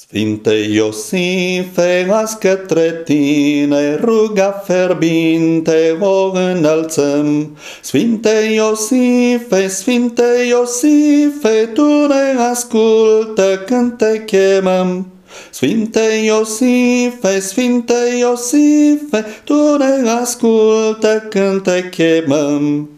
Sfinte Iosife, las către tine ruga ferbinte o înălțăm. Sfinte Iosife, Sfinte Iosife, tu ne ascultă când te chemăm. Sfinte Iosife, Sfinte Iosife, tu ne ascultă când te chemăm.